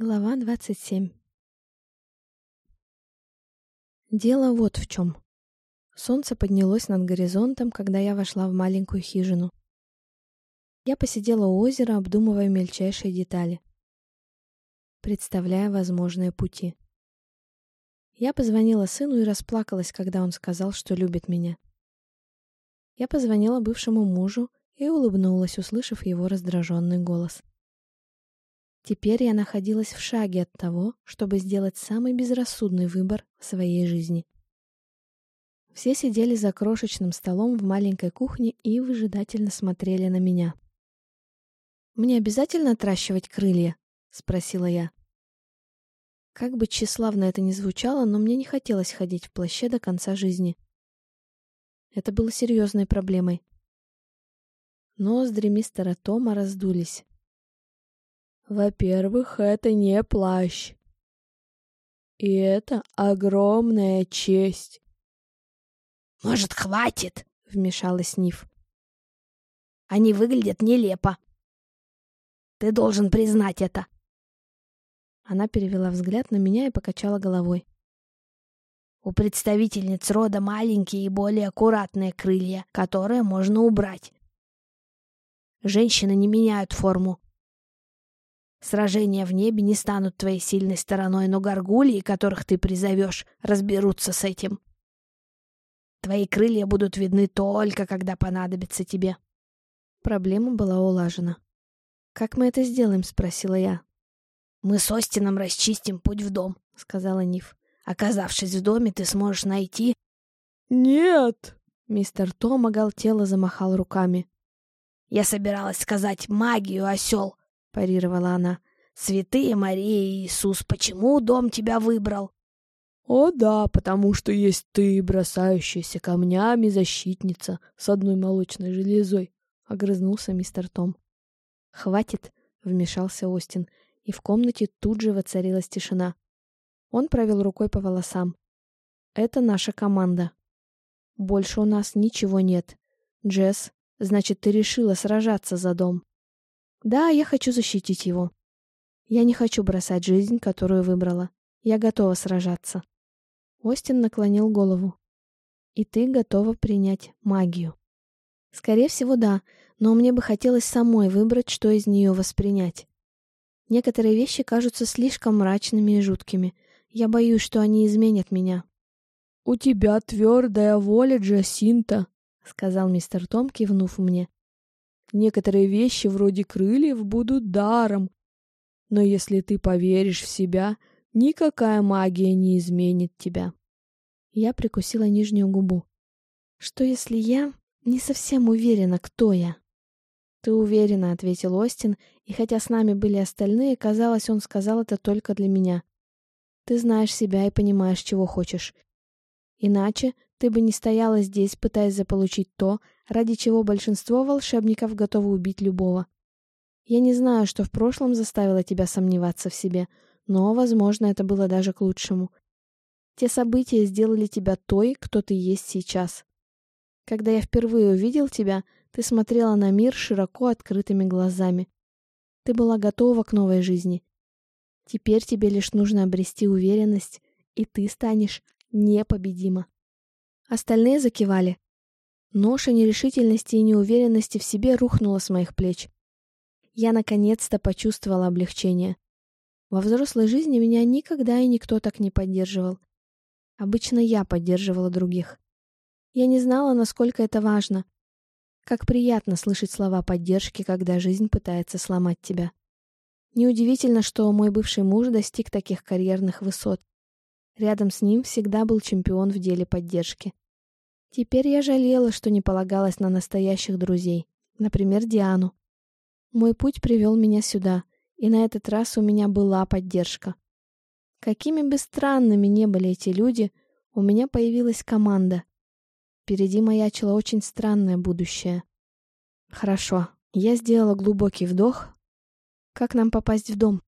Глава 27 Дело вот в чем. Солнце поднялось над горизонтом, когда я вошла в маленькую хижину. Я посидела у озера, обдумывая мельчайшие детали, представляя возможные пути. Я позвонила сыну и расплакалась, когда он сказал, что любит меня. Я позвонила бывшему мужу и улыбнулась, услышав его раздраженный голос. Теперь я находилась в шаге от того, чтобы сделать самый безрассудный выбор в своей жизни. Все сидели за крошечным столом в маленькой кухне и выжидательно смотрели на меня. «Мне обязательно отращивать крылья?» — спросила я. Как бы тщеславно это ни звучало, но мне не хотелось ходить в плаще до конца жизни. Это было серьезной проблемой. Ноздри мистера Тома раздулись. Во-первых, это не плащ. И это огромная честь. «Может, хватит?» — вмешалась Ниф. «Они выглядят нелепо. Ты должен признать это». Она перевела взгляд на меня и покачала головой. У представительниц рода маленькие и более аккуратные крылья, которые можно убрать. Женщины не меняют форму, Сражения в небе не станут твоей сильной стороной, но горгулии, которых ты призовешь, разберутся с этим. Твои крылья будут видны только, когда понадобится тебе. Проблема была улажена. «Как мы это сделаем?» — спросила я. «Мы с Остином расчистим путь в дом», — сказала Ниф. «Оказавшись в доме, ты сможешь найти...» «Нет!» — мистер Том оголтело замахал руками. «Я собиралась сказать магию, осел, — парировала она. «Святые Мария и Иисус, почему дом тебя выбрал?» «О да, потому что есть ты, бросающаяся камнями защитница с одной молочной железой», — огрызнулся мистер Том. «Хватит», — вмешался Остин, и в комнате тут же воцарилась тишина. Он провел рукой по волосам. «Это наша команда. Больше у нас ничего нет. Джесс, значит, ты решила сражаться за дом». Да, я хочу защитить его. Я не хочу бросать жизнь, которую выбрала. Я готова сражаться. Остин наклонил голову. И ты готова принять магию. Скорее всего, да, но мне бы хотелось самой выбрать, что из нее воспринять. Некоторые вещи кажутся слишком мрачными и жуткими. Я боюсь, что они изменят меня. «У тебя твердая воля, Джасинта», — сказал мистер Том, кивнув мне. Некоторые вещи вроде крыльев будут даром. Но если ты поверишь в себя, никакая магия не изменит тебя. Я прикусила нижнюю губу. Что если я не совсем уверена, кто я? Ты уверена, ответил Остин, и хотя с нами были остальные, казалось, он сказал это только для меня. Ты знаешь себя и понимаешь, чего хочешь. Иначе ты бы не стояла здесь, пытаясь заполучить то, ради чего большинство волшебников готовы убить любого. Я не знаю, что в прошлом заставило тебя сомневаться в себе, но, возможно, это было даже к лучшему. Те события сделали тебя той, кто ты есть сейчас. Когда я впервые увидел тебя, ты смотрела на мир широко открытыми глазами. Ты была готова к новой жизни. Теперь тебе лишь нужно обрести уверенность, и ты станешь непобедима. Остальные закивали. Ноша нерешительности и неуверенности в себе рухнула с моих плеч. Я наконец-то почувствовала облегчение. Во взрослой жизни меня никогда и никто так не поддерживал. Обычно я поддерживала других. Я не знала, насколько это важно. Как приятно слышать слова поддержки, когда жизнь пытается сломать тебя. Неудивительно, что мой бывший муж достиг таких карьерных высот. Рядом с ним всегда был чемпион в деле поддержки. Теперь я жалела, что не полагалась на настоящих друзей, например, Диану. Мой путь привел меня сюда, и на этот раз у меня была поддержка. Какими бы странными ни были эти люди, у меня появилась команда. Впереди маячило очень странное будущее. Хорошо, я сделала глубокий вдох. Как нам попасть в дом?